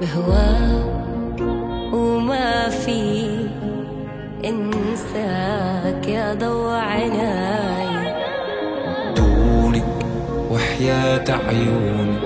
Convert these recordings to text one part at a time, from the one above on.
بهواك وما في إنساك يا ضوء عناي دونك وحياة عيونك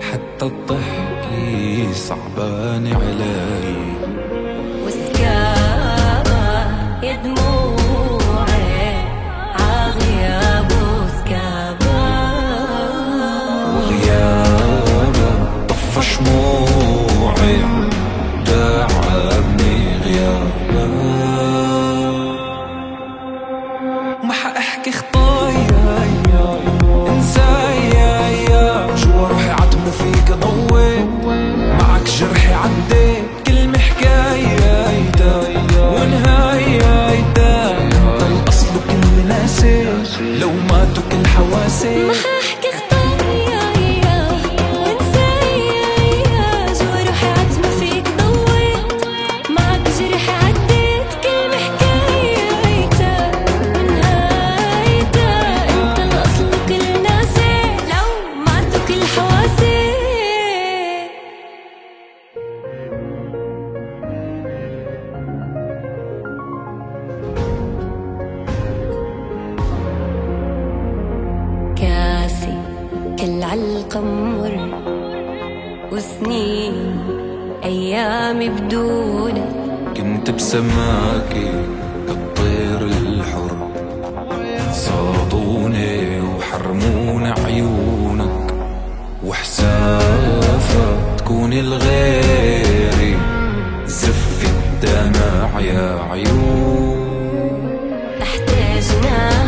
حتى الضحك صعبان علي. ما حأحكي خطاب. كل عالقمر وسنين أيامي بدونك كنت بسماكي كالطير الحر صادوني وحرمون عيونك وحسافة تكون الغيري. زفت دمع يا عيون. احتاجنا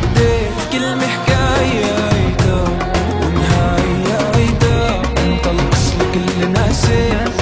when I say